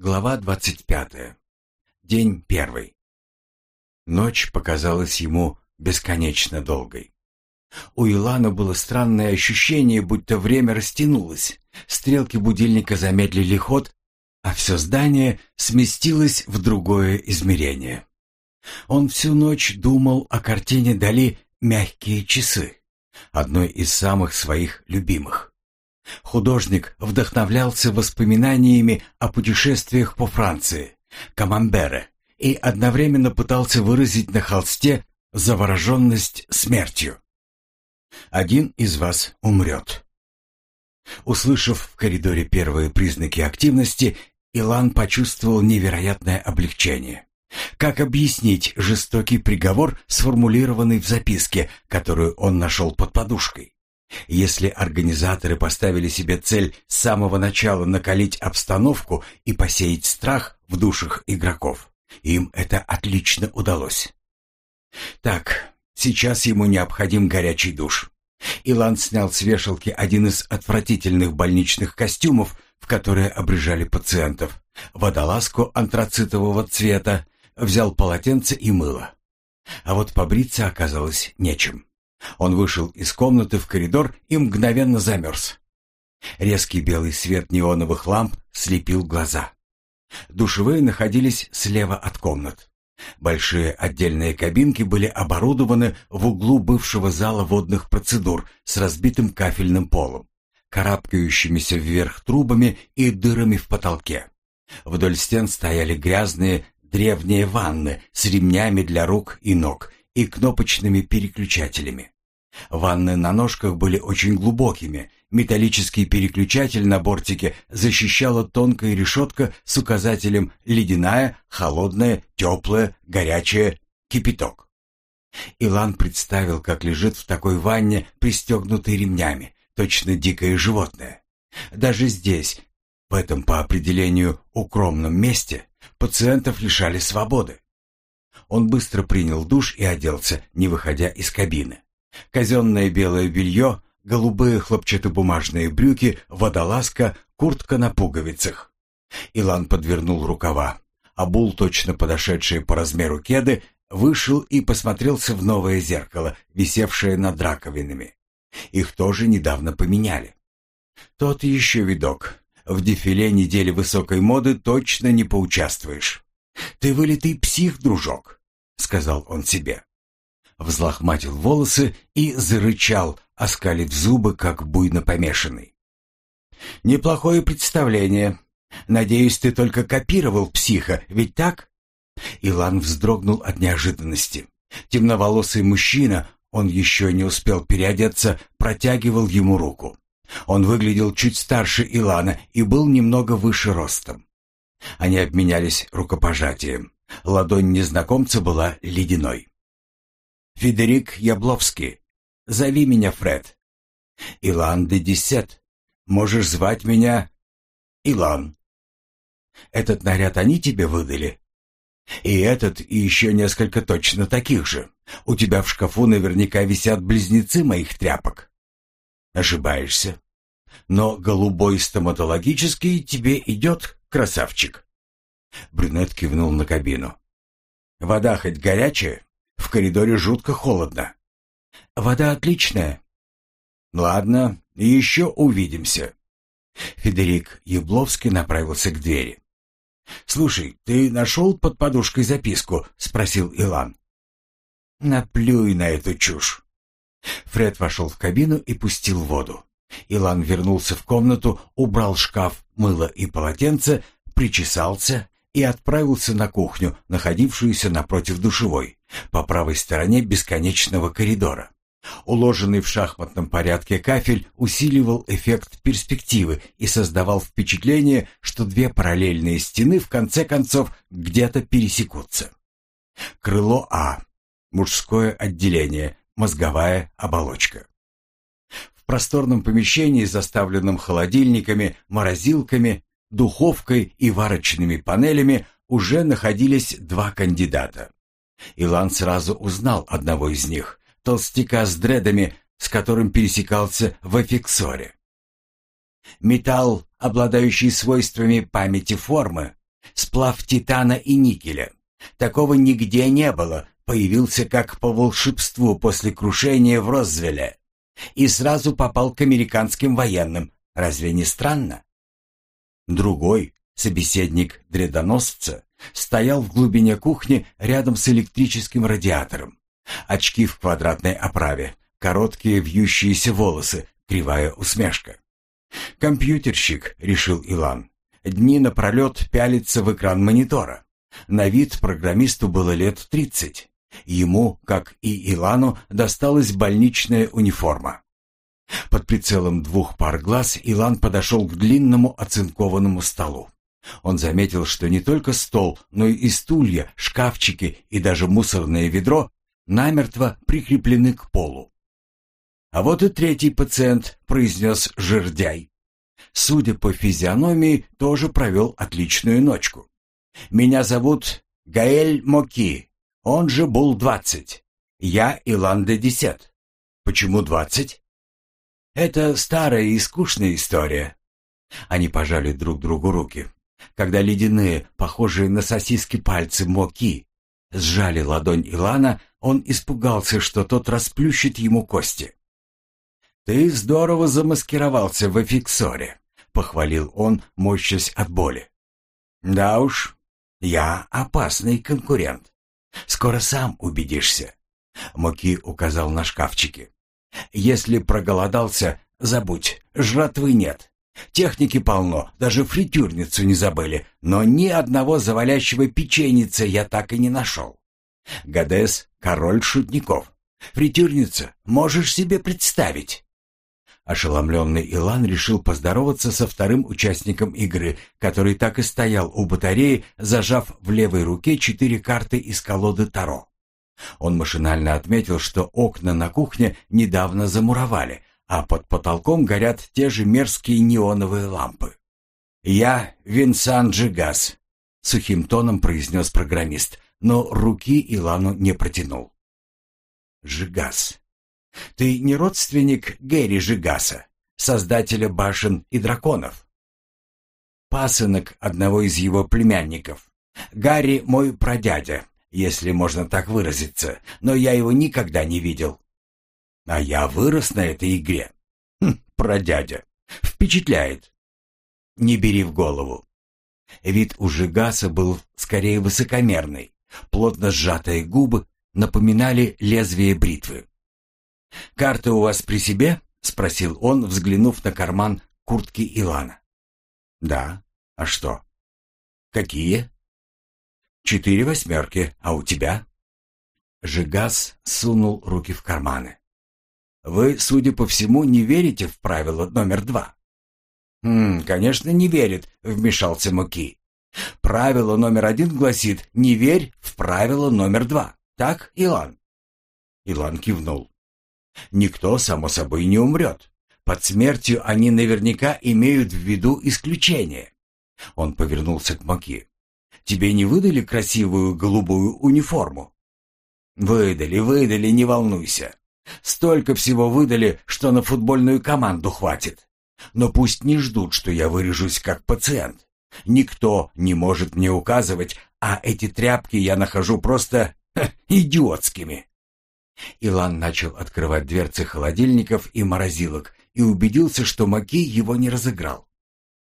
Глава двадцать пятая. День первый. Ночь показалась ему бесконечно долгой. У Илана было странное ощущение, будто время растянулось. Стрелки будильника замедлили ход, а все здание сместилось в другое измерение. Он всю ночь думал о картине Дали «Мягкие часы», одной из самых своих любимых. Художник вдохновлялся воспоминаниями о путешествиях по Франции, Камамбере, и одновременно пытался выразить на холсте завороженность смертью. Один из вас умрет. Услышав в коридоре первые признаки активности, Илан почувствовал невероятное облегчение. Как объяснить жестокий приговор, сформулированный в записке, которую он нашел под подушкой? Если организаторы поставили себе цель с самого начала накалить обстановку и посеять страх в душах игроков, им это отлично удалось. Так, сейчас ему необходим горячий душ. Илан снял с вешалки один из отвратительных больничных костюмов, в которые обрежали пациентов, водолазку антрацитового цвета, взял полотенце и мыло. А вот побриться оказалось нечем. Он вышел из комнаты в коридор и мгновенно замерз. Резкий белый свет неоновых ламп слепил глаза. Душевые находились слева от комнат. Большие отдельные кабинки были оборудованы в углу бывшего зала водных процедур с разбитым кафельным полом, карабкающимися вверх трубами и дырами в потолке. Вдоль стен стояли грязные древние ванны с ремнями для рук и ног и кнопочными переключателями. Ванны на ножках были очень глубокими. Металлический переключатель на бортике защищала тонкая решетка с указателем «ледяная», «холодная», «теплая», «горячая», «кипяток». Илан представил, как лежит в такой ванне, пристегнутый ремнями, точно дикое животное. Даже здесь, в этом по определению укромном месте, пациентов лишали свободы. Он быстро принял душ и оделся, не выходя из кабины. Казенное белое белье, голубые хлопчатобумажные брюки, водолазка, куртка на пуговицах. Илан подвернул рукава. Абул, точно подошедшие по размеру кеды, вышел и посмотрелся в новое зеркало, висевшее над раковинами. Их тоже недавно поменяли. Тот еще видок. В дефиле недели высокой моды точно не поучаствуешь. Ты вылитый псих, дружок сказал он себе. Взлохматил волосы и зарычал, оскалив зубы, как буйно помешанный. «Неплохое представление. Надеюсь, ты только копировал психа, ведь так?» Илан вздрогнул от неожиданности. Темноволосый мужчина, он еще не успел переодеться, протягивал ему руку. Он выглядел чуть старше Илана и был немного выше ростом. Они обменялись рукопожатием. Ладонь незнакомца была ледяной. «Федерик Ябловский. Зови меня Фред. Илан де Десет. Можешь звать меня Илан. Этот наряд они тебе выдали?» «И этот, и еще несколько точно таких же. У тебя в шкафу наверняка висят близнецы моих тряпок». «Ошибаешься. Но голубой стоматологический тебе идет, красавчик». Брюнет кивнул на кабину. «Вода хоть горячая? В коридоре жутко холодно». «Вода отличная». «Ладно, еще увидимся». Федерик Ябловский направился к двери. «Слушай, ты нашел под подушкой записку?» — спросил Илан. «Наплюй на эту чушь». Фред вошел в кабину и пустил воду. Илан вернулся в комнату, убрал шкаф, мыло и полотенце, причесался и отправился на кухню, находившуюся напротив душевой, по правой стороне бесконечного коридора. Уложенный в шахматном порядке кафель усиливал эффект перспективы и создавал впечатление, что две параллельные стены в конце концов где-то пересекутся. Крыло А. Мужское отделение. Мозговая оболочка. В просторном помещении, заставленном холодильниками, морозилками, духовкой и варочными панелями уже находились два кандидата. Илан сразу узнал одного из них, толстяка с дредами, с которым пересекался в Эфиксоре. Металл, обладающий свойствами памяти формы, Сплав титана и никеля. Такого нигде не было, появился как по волшебству после крушения в Розвеле. И сразу попал к американским военным. Разве не странно? Другой, собеседник дредоносца, стоял в глубине кухни рядом с электрическим радиатором. Очки в квадратной оправе, короткие вьющиеся волосы, кривая усмешка. «Компьютерщик», — решил Илан. Дни напролет пялится в экран монитора. На вид программисту было лет тридцать. Ему, как и Илану, досталась больничная униформа. Под прицелом двух пар глаз Илан подошел к длинному оцинкованному столу. Он заметил, что не только стол, но и стулья, шкафчики и даже мусорное ведро намертво прикреплены к полу. «А вот и третий пациент», — произнес жердяй. Судя по физиономии, тоже провел отличную ночку. «Меня зовут Гаэль Моки, он же Бул-20. Я Илан-де-Десет. Почему двадцать?» «Это старая и скучная история». Они пожали друг другу руки. Когда ледяные, похожие на сосиски пальцы Моки, сжали ладонь Илана, он испугался, что тот расплющит ему кости. «Ты здорово замаскировался в эфиксоре», — похвалил он, морщась от боли. «Да уж, я опасный конкурент. Скоро сам убедишься». Моки указал на шкафчики. «Если проголодался, забудь, жратвы нет. Техники полно, даже фритюрницу не забыли, но ни одного завалящего печеница я так и не нашел. Гадес — король шутников. Фритюрница, можешь себе представить?» Ошеломленный Илан решил поздороваться со вторым участником игры, который так и стоял у батареи, зажав в левой руке четыре карты из колоды Таро. Он машинально отметил, что окна на кухне недавно замуровали, а под потолком горят те же мерзкие неоновые лампы. «Я Винсан Джигас», — сухим тоном произнес программист, но руки Илану не протянул. «Жигас. Ты не родственник Гэри Жигаса, создателя башен и драконов?» «Пасынок одного из его племянников. Гарри мой прадядя, если можно так выразиться, но я его никогда не видел. А я вырос на этой игре. Хм, прадядя. Впечатляет. Не бери в голову. Вид у Жигаса был скорее высокомерный. Плотно сжатые губы напоминали лезвие бритвы. «Карты у вас при себе?» — спросил он, взглянув на карман куртки Илана. «Да. А что?» «Какие?» «Четыре восьмерки. А у тебя?» Жигас сунул руки в карманы. Вы, судя по всему, не верите в правило номер два. «Хм, конечно, не верит», — вмешался Муки. «Правило номер один гласит «не верь в правило номер два». Так, Илан?» Илан кивнул. «Никто, само собой, не умрет. Под смертью они наверняка имеют в виду исключение». Он повернулся к Муки. «Тебе не выдали красивую голубую униформу?» «Выдали, выдали, не волнуйся. Столько всего выдали, что на футбольную команду хватит. Но пусть не ждут, что я вырежусь как пациент. Никто не может мне указывать, а эти тряпки я нахожу просто ха, идиотскими. Илан начал открывать дверцы холодильников и морозилок и убедился, что Маки его не разыграл.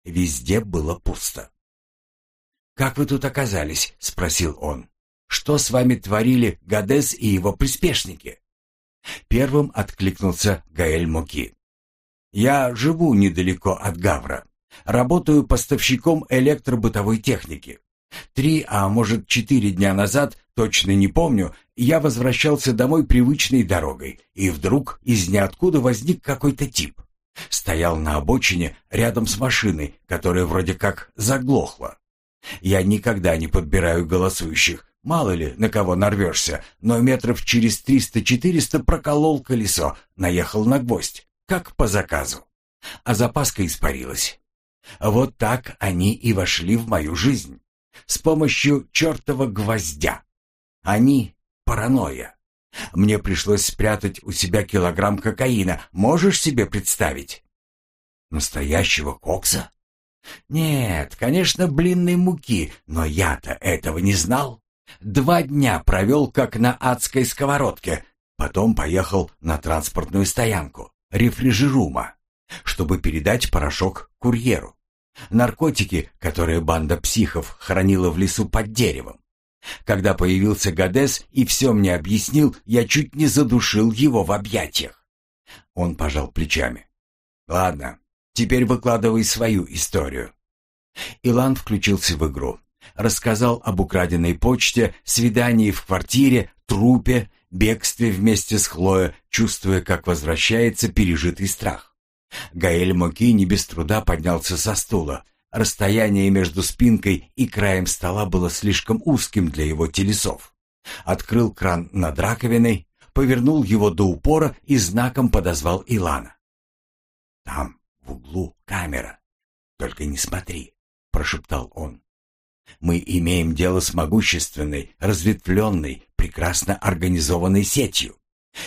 Везде было пусто. «Как вы тут оказались?» — спросил он. «Что с вами творили Гадес и его приспешники?» Первым откликнулся Гаэль Моки. «Я живу недалеко от Гавра. Работаю поставщиком электробытовой техники. Три, а может четыре дня назад, точно не помню, я возвращался домой привычной дорогой, и вдруг из ниоткуда возник какой-то тип. Стоял на обочине рядом с машиной, которая вроде как заглохла. Я никогда не подбираю голосующих, Мало ли, на кого нарвешься, но метров через триста-четыреста проколол колесо, наехал на гвоздь, как по заказу. А запаска испарилась. Вот так они и вошли в мою жизнь. С помощью чертова гвоздя. Они — паранойя. Мне пришлось спрятать у себя килограмм кокаина. Можешь себе представить? Настоящего кокса? Нет, конечно, блинной муки, но я-то этого не знал. Два дня провел как на адской сковородке, потом поехал на транспортную стоянку, рефрижерума, чтобы передать порошок курьеру. Наркотики, которые банда психов хранила в лесу под деревом. Когда появился Гадес и все мне объяснил, я чуть не задушил его в объятиях. Он пожал плечами. «Ладно, теперь выкладывай свою историю». Илан включился в игру. Рассказал об украденной почте, свидании в квартире, трупе, бегстве вместе с Хлоя, чувствуя, как возвращается пережитый страх. Гаэль Моки не без труда поднялся со стула. Расстояние между спинкой и краем стола было слишком узким для его телесов. Открыл кран над раковиной, повернул его до упора и знаком подозвал Илана. «Там, в углу, камера. Только не смотри», — прошептал он. «Мы имеем дело с могущественной, разветвленной, прекрасно организованной сетью.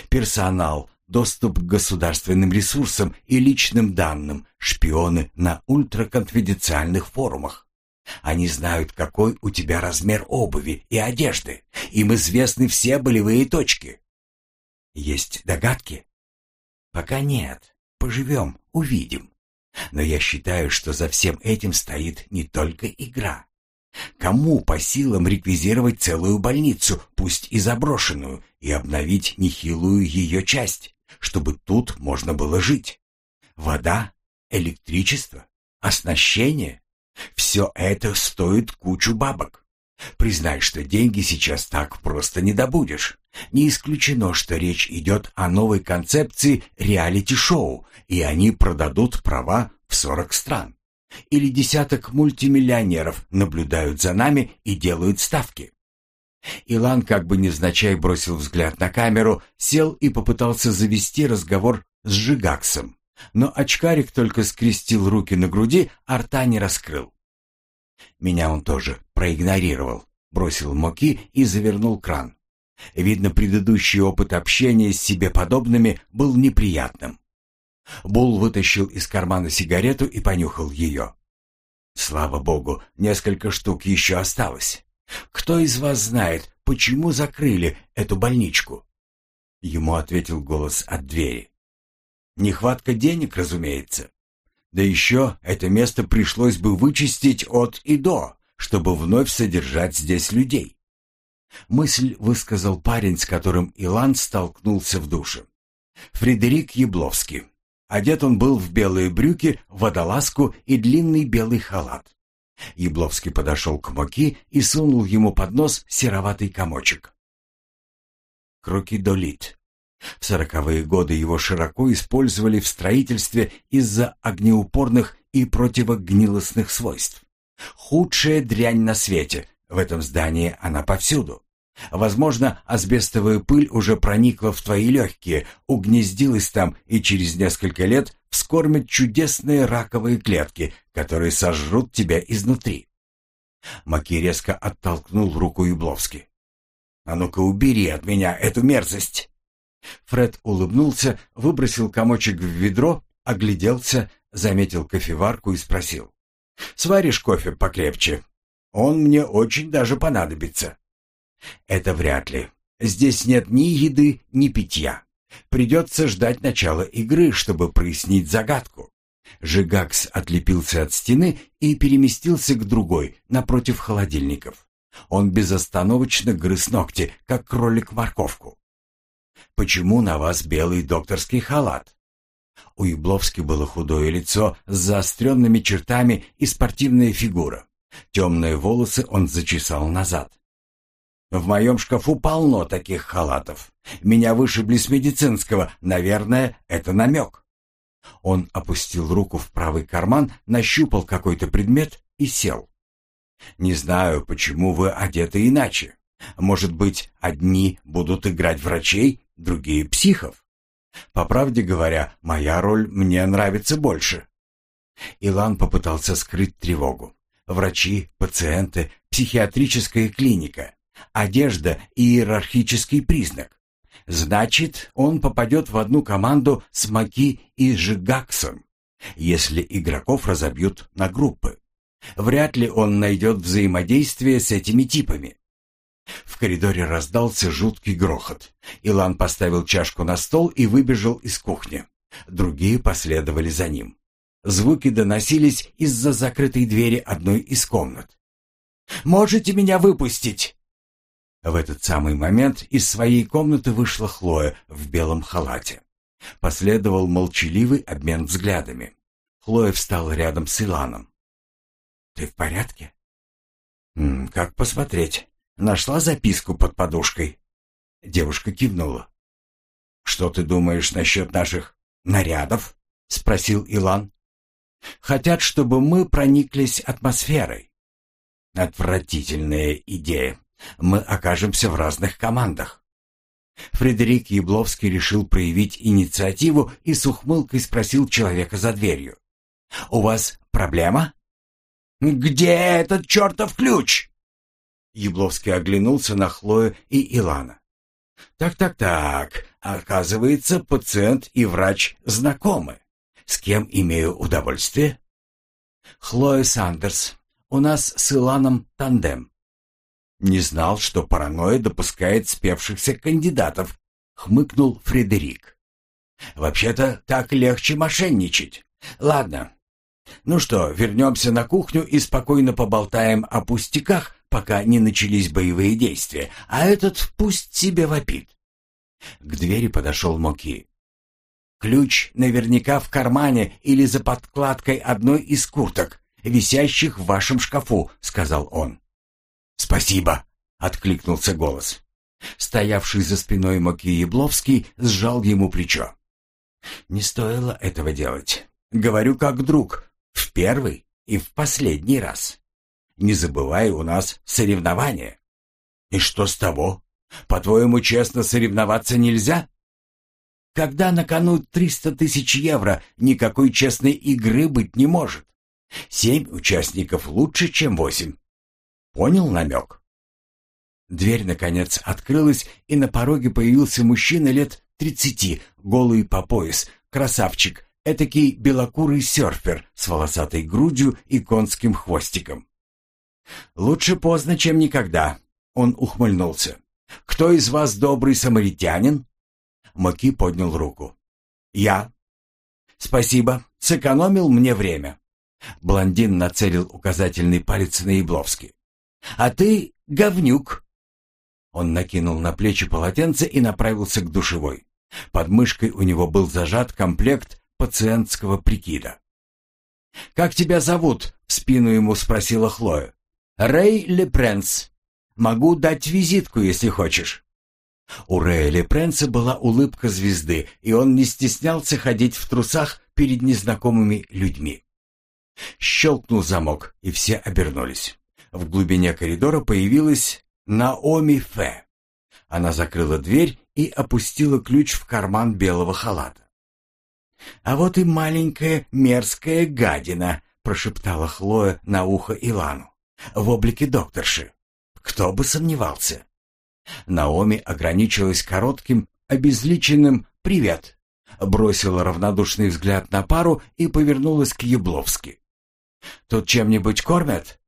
Персонал, доступ к государственным ресурсам и личным данным, шпионы на ультраконфиденциальных форумах. Они знают, какой у тебя размер обуви и одежды. Им известны все болевые точки. Есть догадки? Пока нет. Поживем, увидим. Но я считаю, что за всем этим стоит не только игра. Кому по силам реквизировать целую больницу, пусть и заброшенную, и обновить нехилую ее часть? чтобы тут можно было жить. Вода, электричество, оснащение — все это стоит кучу бабок. Признай, что деньги сейчас так просто не добудешь. Не исключено, что речь идет о новой концепции реалити-шоу, и они продадут права в 40 стран. Или десяток мультимиллионеров наблюдают за нами и делают ставки. Илан как бы невзначай бросил взгляд на камеру, сел и попытался завести разговор с Жигаксом. Но очкарик только скрестил руки на груди, а рта не раскрыл. Меня он тоже проигнорировал, бросил Моки и завернул кран. Видно, предыдущий опыт общения с себе подобными был неприятным. Бул вытащил из кармана сигарету и понюхал ее. Слава богу, несколько штук еще осталось. Кто из вас знает, почему закрыли эту больничку?» Ему ответил голос от двери. «Нехватка денег, разумеется. Да еще это место пришлось бы вычистить от и до, чтобы вновь содержать здесь людей». Мысль высказал парень, с которым Илан столкнулся в душе. Фредерик Ябловский. Одет он был в белые брюки, водолазку и длинный белый халат. Ябловский подошел к Моки и сунул ему под нос сероватый комочек. Крокидолит. В сороковые годы его широко использовали в строительстве из-за огнеупорных и противогнилостных свойств. Худшая дрянь на свете, в этом здании она повсюду. Возможно, асбестовая пыль уже проникла в твои легкие, угнездилась там и через несколько лет вскормит чудесные раковые клетки, которые сожрут тебя изнутри. Маки резко оттолкнул руку Юбловски. «А ну-ка убери от меня эту мерзость!» Фред улыбнулся, выбросил комочек в ведро, огляделся, заметил кофеварку и спросил. «Сваришь кофе покрепче? Он мне очень даже понадобится». «Это вряд ли. Здесь нет ни еды, ни питья. Придется ждать начала игры, чтобы прояснить загадку». Жигакс отлепился от стены и переместился к другой, напротив холодильников. Он безостановочно грыз ногти, как кролик морковку. «Почему на вас белый докторский халат?» У Ябловски было худое лицо с заостренными чертами и спортивная фигура. Темные волосы он зачесал назад. В моем шкафу полно таких халатов. Меня вышибли с медицинского. Наверное, это намек. Он опустил руку в правый карман, нащупал какой-то предмет и сел. Не знаю, почему вы одеты иначе. Может быть, одни будут играть врачей, другие психов. По правде говоря, моя роль мне нравится больше. Илан попытался скрыть тревогу. Врачи, пациенты, психиатрическая клиника одежда – иерархический признак. Значит, он попадет в одну команду с Маки и Жигаксом. если игроков разобьют на группы. Вряд ли он найдет взаимодействие с этими типами. В коридоре раздался жуткий грохот. Илан поставил чашку на стол и выбежал из кухни. Другие последовали за ним. Звуки доносились из-за закрытой двери одной из комнат. «Можете меня выпустить?» В этот самый момент из своей комнаты вышла Хлоя в белом халате. Последовал молчаливый обмен взглядами. Хлоя встала рядом с Иланом. «Ты в порядке?» «Как посмотреть? Нашла записку под подушкой?» Девушка кивнула. «Что ты думаешь насчет наших нарядов?» — спросил Илан. «Хотят, чтобы мы прониклись атмосферой». «Отвратительная идея. Мы окажемся в разных командах». Фредерик Ябловский решил проявить инициативу и с ухмылкой спросил человека за дверью. «У вас проблема?» «Где этот чертов ключ?» Ябловский оглянулся на Хлою и Илана. «Так-так-так, оказывается, пациент и врач знакомы. С кем имею удовольствие?» «Хлоя Сандерс. У нас с Иланом тандем». «Не знал, что паранойя допускает спевшихся кандидатов», — хмыкнул Фредерик. «Вообще-то так легче мошенничать. Ладно. Ну что, вернемся на кухню и спокойно поболтаем о пустяках, пока не начались боевые действия, а этот пусть себе вопит». К двери подошел Моки. «Ключ наверняка в кармане или за подкладкой одной из курток, висящих в вашем шкафу», — сказал он. «Спасибо!» — откликнулся голос. Стоявший за спиной Моки Ябловский сжал ему плечо. «Не стоило этого делать. Говорю как друг. В первый и в последний раз. Не забывай, у нас соревнования». «И что с того? По-твоему, честно соревноваться нельзя?» «Когда на кону триста тысяч евро, никакой честной игры быть не может. Семь участников лучше, чем восемь. Понял намек?» Дверь, наконец, открылась, и на пороге появился мужчина лет тридцати, голый по пояс, красавчик, этакий белокурый серфер с волосатой грудью и конским хвостиком. «Лучше поздно, чем никогда», — он ухмыльнулся. «Кто из вас добрый самаритянин?» Маки поднял руку. «Я». «Спасибо, сэкономил мне время». Блондин нацелил указательный палец на Ябловский. А ты говнюк. Он накинул на плечи полотенце и направился к душевой. Под мышкой у него был зажат комплект пациентского прикида. «Как тебя зовут?» — в спину ему спросила Хлоя. «Рэй Лепренс. Могу дать визитку, если хочешь». У Рэя Лепренса была улыбка звезды, и он не стеснялся ходить в трусах перед незнакомыми людьми. Щелкнул замок, и все обернулись. В глубине коридора появилась Наоми Фе. Она закрыла дверь и опустила ключ в карман белого халата. «А вот и маленькая мерзкая гадина», — прошептала Хлоя на ухо Илану. «В облике докторши. Кто бы сомневался». Наоми ограничилась коротким, обезличенным «привет», бросила равнодушный взгляд на пару и повернулась к Ябловски. «Тут чем-нибудь кормят?»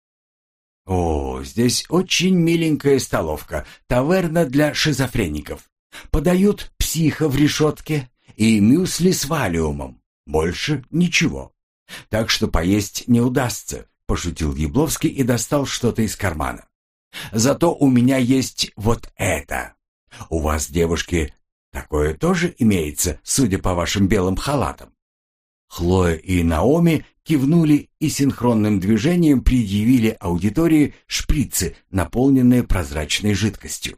О, здесь очень миленькая столовка, таверна для шизофреников. Подают психа в решетке и мюсли с валиумом. Больше ничего. Так что поесть не удастся, пошутил Ябловский и достал что-то из кармана. Зато у меня есть вот это. У вас, девушки, такое тоже имеется, судя по вашим белым халатам. Хлоя и Наоми кивнули и синхронным движением предъявили аудитории шприцы, наполненные прозрачной жидкостью.